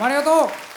ありがとう。